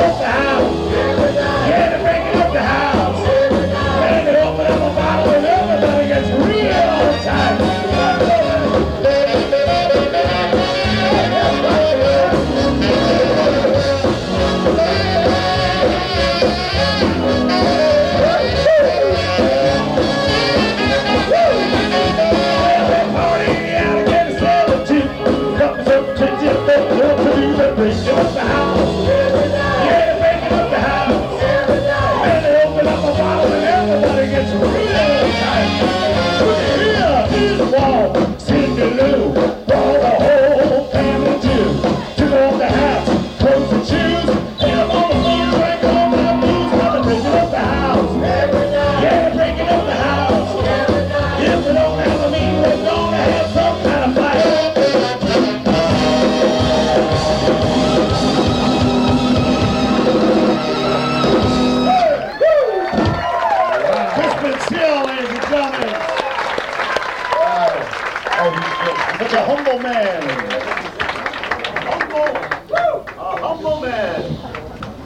Thank you. Uh, oh, such a humble man.